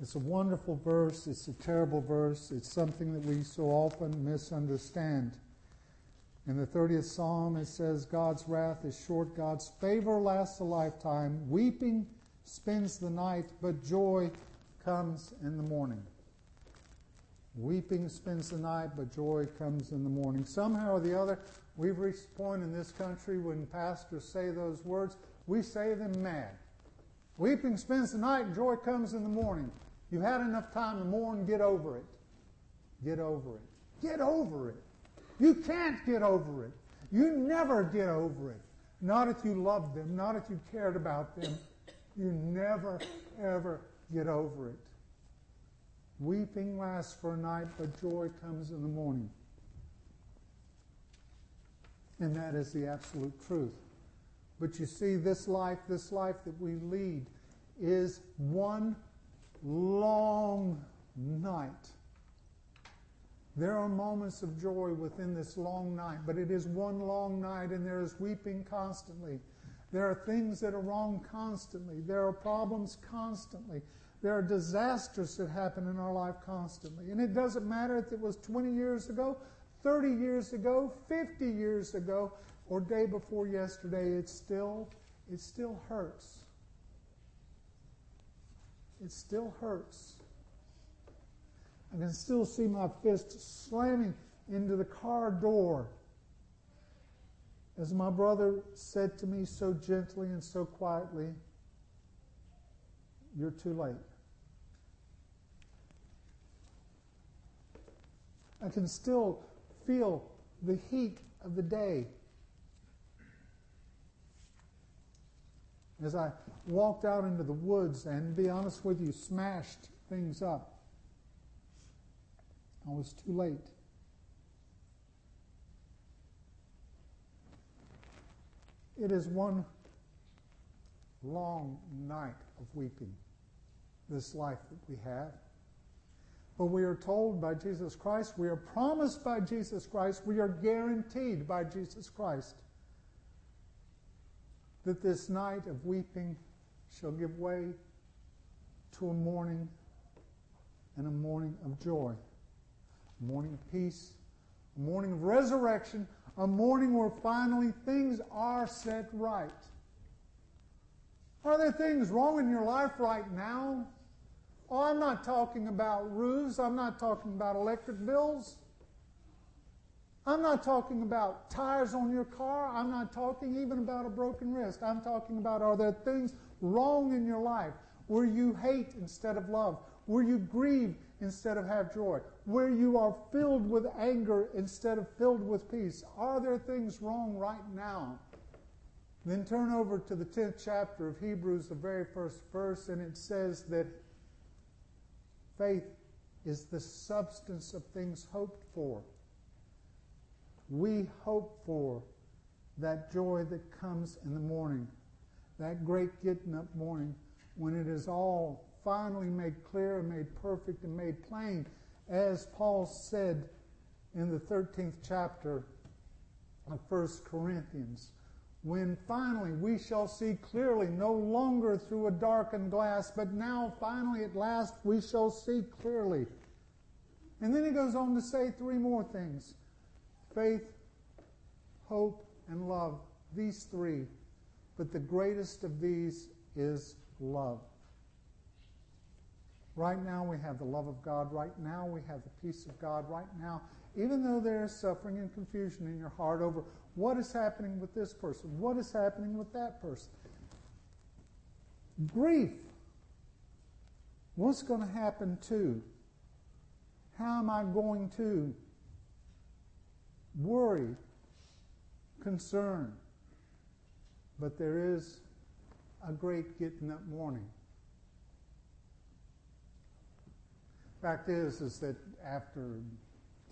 It's a wonderful verse. It's a terrible verse. It's something that we so often misunderstand. In the 30th Psalm, it says, God's wrath is short, God's favor lasts a lifetime. Weeping spends the night, but joy comes in the morning. Weeping spends the night, but joy comes in the morning. Somehow or the other, we've reached a point in this country when pastors say those words, we say them mad. Weeping spends the night, and joy comes in the morning. You've had enough time to mourn, get over it. Get over it. Get over it. You can't get over it. You never get over it. Not if you loved them, not if you cared about them. You never, ever get over it. Weeping lasts for a night, but joy comes in the morning. And that is the absolute truth. But you see, this life, this life that we lead, is one long night. There are moments of joy within this long night, but it is one long night and there is weeping constantly. There are things that are wrong constantly. There are problems constantly. There are disasters that happen in our life constantly. And it doesn't matter if it was 20 years ago, 30 years ago, 50 years ago, or day before yesterday, it still it still hurts. It still hurts. I can still see my fist slamming into the car door as my brother said to me so gently and so quietly, You're too late. I can still feel the heat of the day. As I walked out into the woods and, to be honest with you, smashed things up, I was too late. It is one long night of weeping, this life that we have. But we are told by Jesus Christ, we are promised by Jesus Christ, we are guaranteed by Jesus Christ that this night of weeping shall give way to a morning and a morning of joy, a morning of peace, a morning of resurrection, a morning where finally things are set right. Are there things wrong in your life right now? Oh, I'm not talking about roofs. I'm not talking about electric bills. I'm not talking about tires on your car. I'm not talking even about a broken wrist. I'm talking about are there things wrong in your life where you hate instead of love, where you grieve instead of have joy, where you are filled with anger instead of filled with peace? Are there things wrong right now? Then turn over to the 10th chapter of Hebrews, the very first verse, and it says that Faith is the substance of things hoped for. We hope for that joy that comes in the morning, that great getting up morning when it is all finally made clear and made perfect and made plain, as Paul said in the 13th chapter of 1 Corinthians when finally we shall see clearly, no longer through a darkened glass, but now finally at last we shall see clearly. And then he goes on to say three more things faith, hope, and love. These three. But the greatest of these is love. Right now we have the love of God. Right now we have the peace of God. Right now, even though there is suffering and confusion in your heart over what is happening with this person? What is happening with that person? Grief. What's going to happen to? How am I going to? Worry, concern. But there is a great getting up morning. Fact is, is that after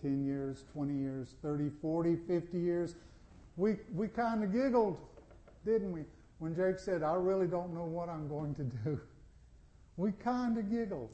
10 years, 20 years, 30, 40, 50 years, we, we kind of giggled, didn't we? When Jake said, I really don't know what I'm going to do. We kind of giggled.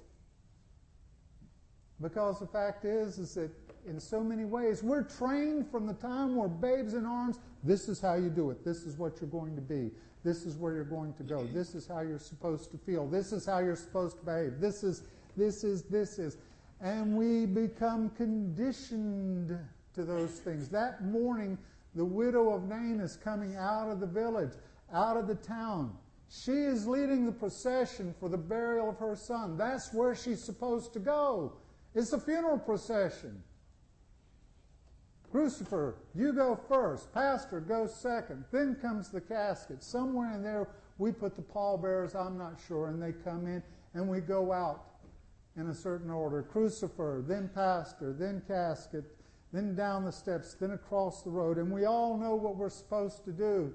Because the fact is, is that in so many ways, we're trained from the time we're babes in arms. This is how you do it. This is what you're going to be. This is where you're going to go. This is how you're supposed to feel. This is how you're supposed to behave. This is this is, this is. And we become conditioned to those things. That morning, the widow of Nain is coming out of the village, out of the town. She is leading the procession for the burial of her son. That's where she's supposed to go. It's a funeral procession. Crucifer, you go first. Pastor goes second. Then comes the casket. Somewhere in there, we put the pallbearers, I'm not sure, and they come in and we go out in a certain order. Crucifer, then pastor, then casket, then down the steps, then across the road. And we all know what we're supposed to do.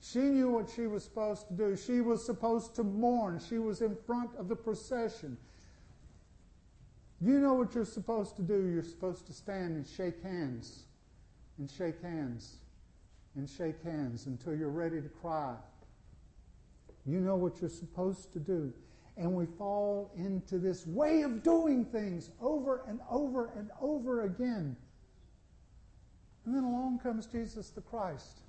She knew what she was supposed to do. She was supposed to mourn. She was in front of the procession. You know what you're supposed to do. You're supposed to stand and shake hands, and shake hands, and shake hands until you're ready to cry. You know what you're supposed to do. And we fall into this way of doing things over and over and over again. And then along comes Jesus the Christ.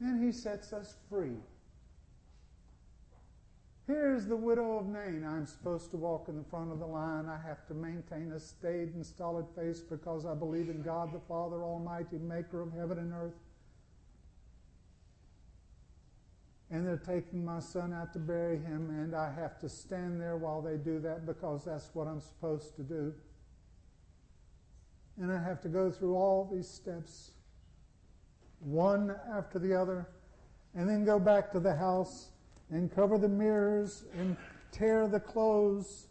And he sets us free. Here's the widow of Nain. I'm supposed to walk in the front of the line. I have to maintain a staid and stolid face because I believe in God the Father Almighty, maker of heaven and earth. And they're taking my son out to bury him, and I have to stand there while they do that because that's what I'm supposed to do. And I have to go through all these steps, one after the other, and then go back to the house and cover the mirrors and tear the clothes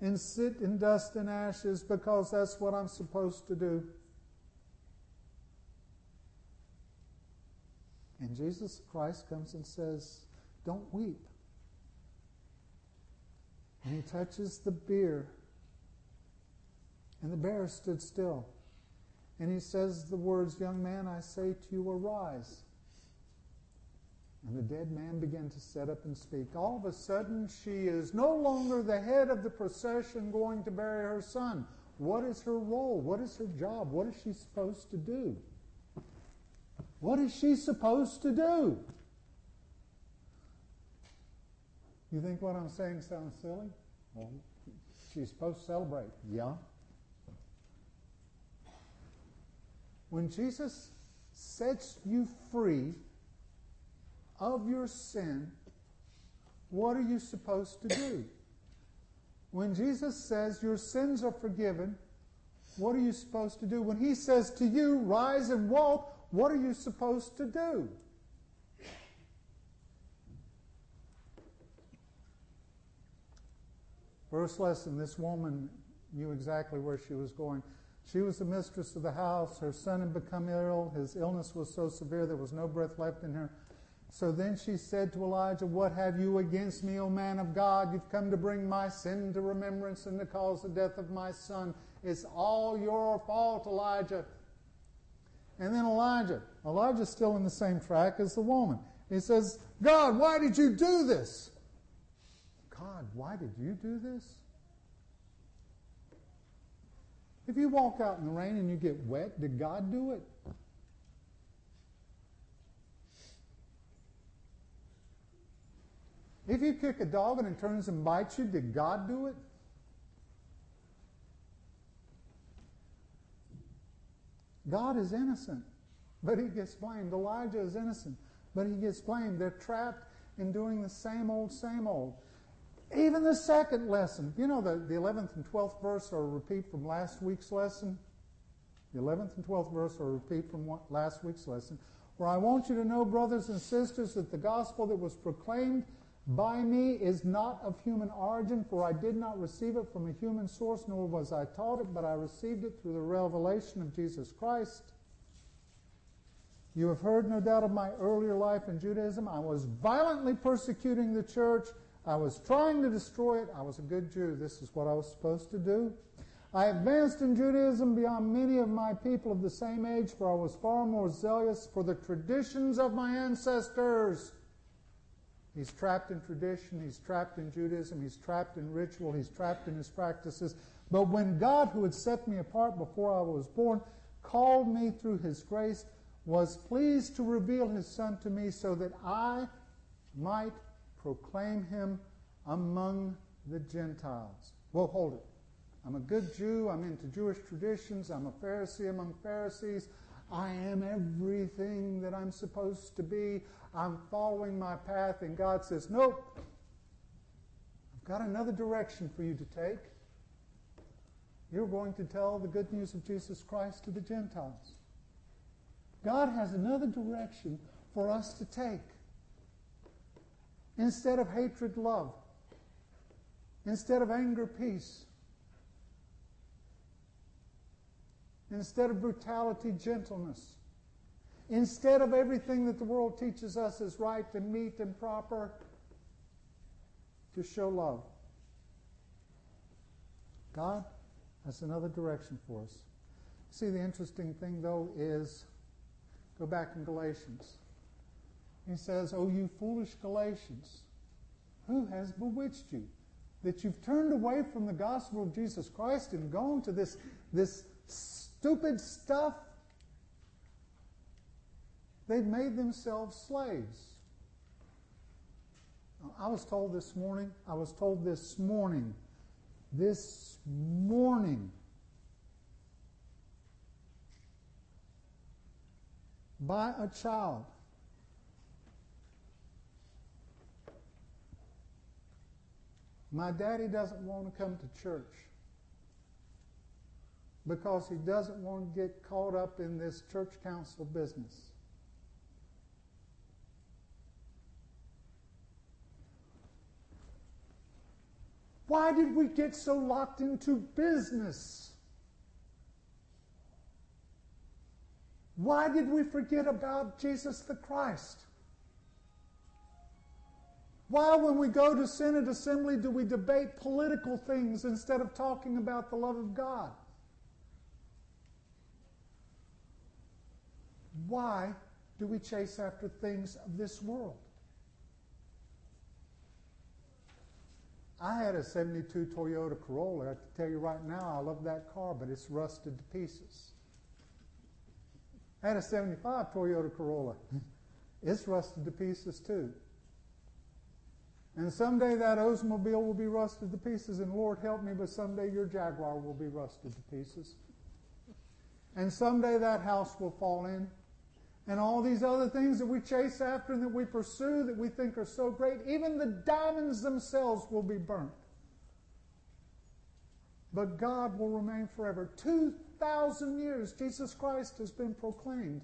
and sit in dust and ashes because that's what I'm supposed to do. And Jesus Christ comes and says, Don't weep. And he touches the bier. And the bear stood still. And he says the words, Young man, I say to you, arise. And the dead man began to set up and speak. All of a sudden, she is no longer the head of the procession going to bury her son. What is her role? What is her job? What is she supposed to do? What is she supposed to do? You think what I'm saying sounds silly? Well, she's supposed to celebrate. Yeah. When Jesus sets you free of your sin, what are you supposed to do? When Jesus says your sins are forgiven, what are you supposed to do? When he says to you, rise and walk, what are you supposed to do? First lesson this woman knew exactly where she was going. She was the mistress of the house. Her son had become ill. His illness was so severe there was no breath left in her. So then she said to Elijah, What have you against me, O man of God? You've come to bring my sin to remembrance and to cause the death of my son. It's all your fault, Elijah. And then Elijah, Elijah's still in the same track as the woman. He says, God, why did you do this? God, why did you do this? If you walk out in the rain and you get wet, did God do it? If you kick a dog and it turns and bites you, did God do it? God is innocent, but he gets blamed. Elijah is innocent, but he gets blamed. They're trapped in doing the same old, same old. Even the second lesson, you know, the, the 11th and 12th verse are a repeat from last week's lesson. The 11th and 12th verse are a repeat from last week's lesson, where I want you to know, brothers and sisters, that the gospel that was proclaimed by me is not of human origin, for I did not receive it from a human source, nor was I taught it, but I received it through the revelation of Jesus Christ. You have heard, no doubt, of my earlier life in Judaism. I was violently persecuting the church. I was trying to destroy it. I was a good Jew. This is what I was supposed to do. I advanced in Judaism beyond many of my people of the same age, for I was far more zealous for the traditions of my ancestors He's trapped in tradition, he's trapped in Judaism, he's trapped in ritual, he's trapped in his practices. But when God, who had set me apart before I was born, called me through his grace, was pleased to reveal his Son to me so that I might proclaim him among the Gentiles. Well, hold it. I'm a good Jew. I'm into Jewish traditions. I'm a Pharisee among Pharisees. I am everything that I'm supposed to be. I'm following my path. And God says, Nope. I've got another direction for you to take. You're going to tell the good news of Jesus Christ to the Gentiles. God has another direction for us to take. Instead of hatred, love. Instead of anger, peace. Instead of brutality, gentleness. Instead of everything that the world teaches us is right and meet and proper, to show love. God has another direction for us. See, the interesting thing, though, is go back in Galatians. He says, Oh, you foolish Galatians, who has bewitched you? That you've turned away from the gospel of Jesus Christ and gone to this, this stupid stuff. They've made themselves slaves. I was told this morning, I was told this morning, this morning, by a child. My daddy doesn't want to come to church because he doesn't want to get caught up in this church council business. Why did we get so locked into business? Why did we forget about Jesus the Christ? Why, when we go to Synod Assembly, do we debate political things instead of talking about the love of God? Why do we chase after things of this world? I had a 72 Toyota Corolla. I to tell you right now, I love that car, but it's rusted to pieces. I had a 75 Toyota Corolla. it's rusted to pieces too. And someday that Oldsmobile will be rusted to pieces, and Lord help me, but someday your Jaguar will be rusted to pieces. And someday that house will fall in and all these other things that we chase after and that we pursue that we think are so great, even the diamonds themselves will be burnt. But God will remain forever. 2,000 years Jesus Christ has been proclaimed.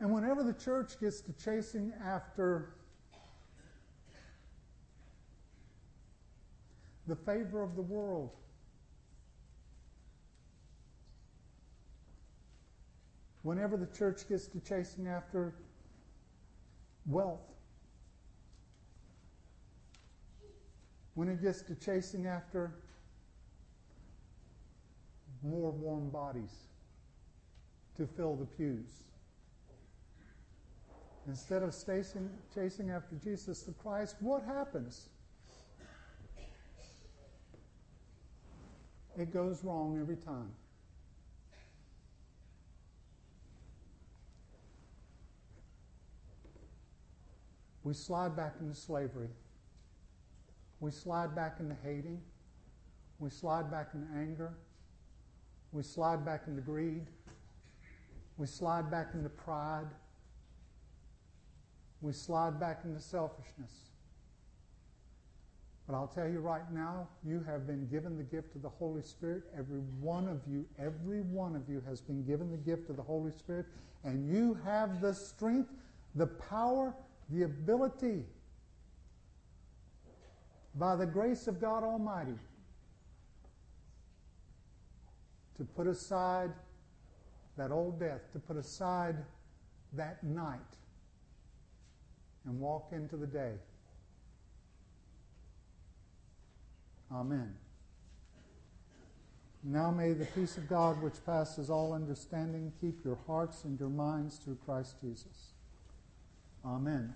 And whenever the church gets to chasing after the favor of the world, whenever the church gets to chasing after wealth, when it gets to chasing after more warm bodies to fill the pews. Instead of chasing, chasing after Jesus the Christ, what happens? It goes wrong every time. We slide back into slavery. We slide back into hating. We slide back into anger. We slide back into greed. We slide back into pride. We slide back into selfishness. But I'll tell you right now, you have been given the gift of the Holy Spirit. Every one of you, every one of you has been given the gift of the Holy Spirit, and you have the strength, the power, the ability by the grace of God Almighty to put aside that old death, to put aside that night and walk into the day. Amen. Now may the peace of God, which passes all understanding, keep your hearts and your minds through Christ Jesus. Amen.